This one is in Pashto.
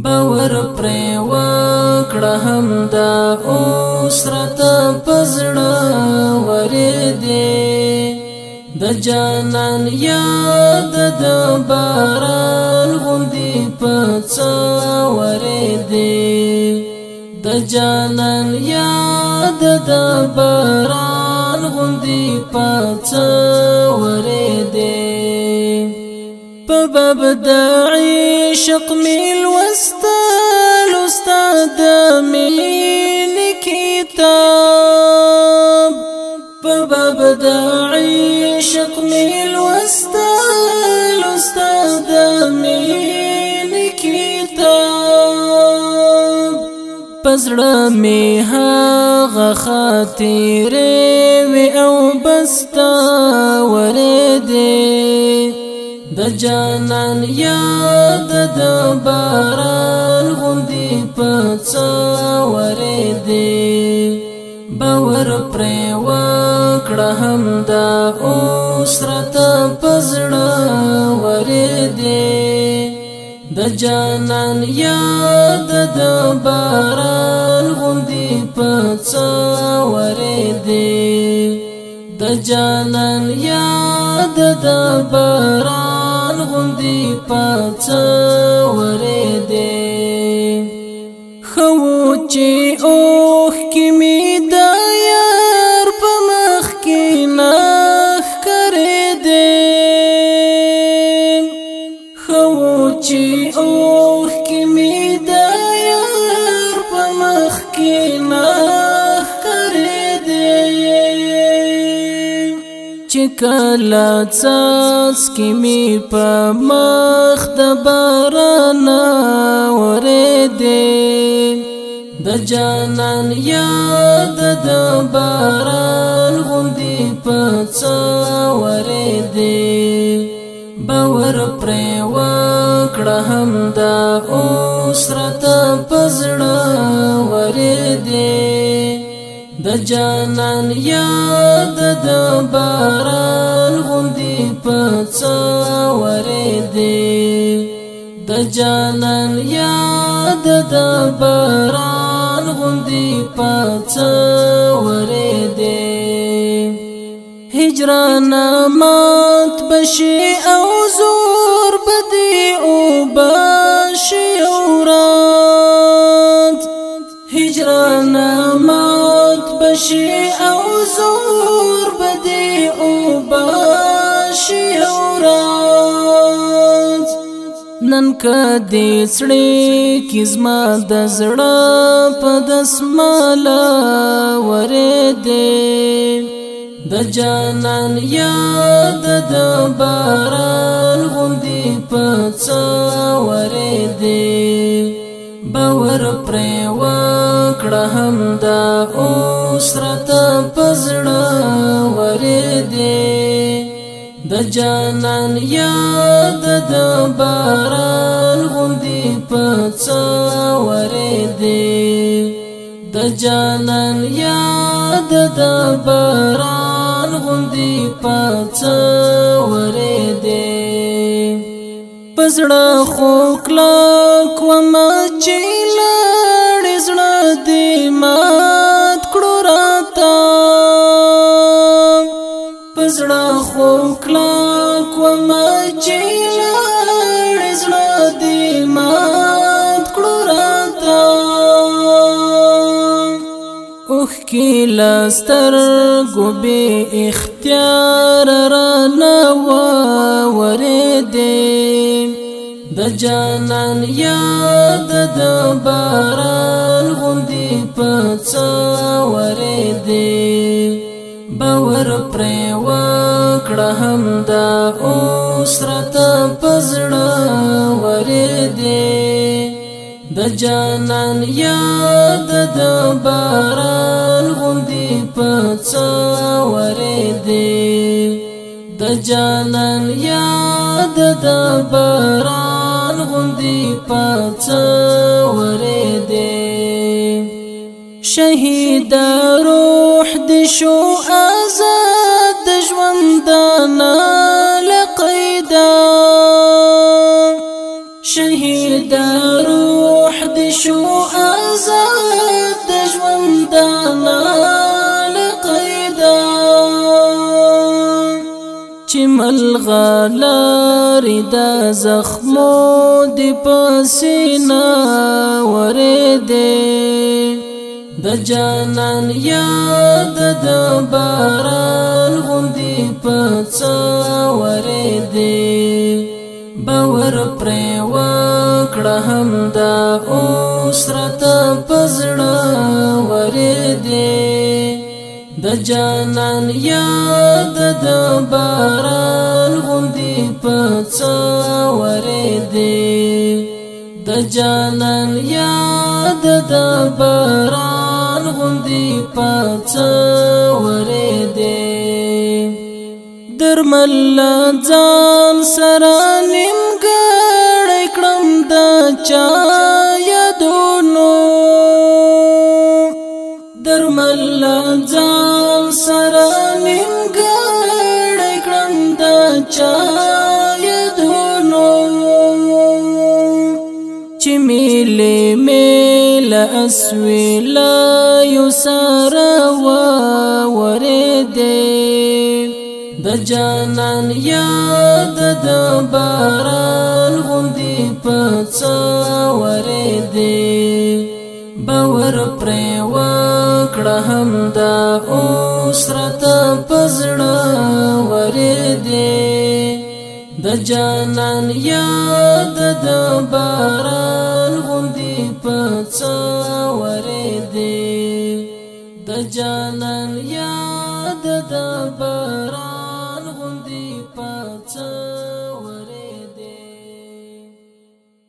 باور پرې وکړه هم دا اوس راته پزړه ورې دې د جانان یاد د باران غوندې پڅا ورې دې د جانان یاد د باران غوندې پڅا ورې په باب د عشق می لوستل استاد مين كتاب په باب د عشق می لوستل استاد مين كتاب پزړه می هغه خاطر او بستا وريدي د جانان یاد د باران غوندې پڅا ورې دی باور پر وکړه هم دا اوس راته پزړه ورې دی د جانان یاد د باران غوندې پڅا ورې دی د جانان یاد د باران دی پڅ ورې دی خو چې اوخ کې می د یار په مخ کې نخ کرے دی خو چې اوخ کې می کلا څاس کی می په مخ د باران ورې دې د جانان یاد د باران غوندې په څا ورې دې باور پر وکړه هم دا اوس رات پزړه ورې دې د جانان یاد د باران غوندې پڅا ورې دی د جانان یاد د باران غوندې پڅا ورې دی هجران مات بشي او زور بدی او بشي اوران شي او زور بدی او باشي اورات نن کدی سړی کی زما د زړه په دسماله ورې دی د جانان یاد د باران غوندي په څا ورې دی باور پرې وکړه هم دا اوس راته پزړه ورې دې د جانان یاد د باران غوندې پڅا ورې دې د جانان یاد د باران غوندې پڅا ورې دې پزړه خو کلا کوم چې لړ زړه دې مات کړو راتا پزړه خو کلا کوم چې لړ زړه دې مات کړو راتا اوخ کې لستر ګوبه اختیار را نه د جانان یاد د باران غوندې پڅا ورې دی باور پر وکړه هم دا اوس راته پزړه ورې دی د جانان یاد د باران غوندې پڅا ورې دی د جانان یاد د باران دی پڅ ورې دی شهید روح د شو آزاد ژوندانا لقیدا شهید روح د شو آزاد ژوندانا ملغلار د زخمو د پسینا ورې دې د جانان یاد د باران غوندې پڅا ورې دې باور پرې وکړه هم دا اوس رات پزړه ورې دې د جانان یاد د باران غوندې پڅا ورې دی د جانان یاد د باران غوندې پڅا ورې دی درمل ځان سره نیم ګړې کړم د چا شاهدونو چې میلې میل اسوي لا يسر و ورد د جانان یاد د باران غوندي پڅ ورده ور پرې وکړه همدا اوس راته پزړه ورې دې د جانان یاد د باران غوندې پڅا ورې دې د جانان یاد د باران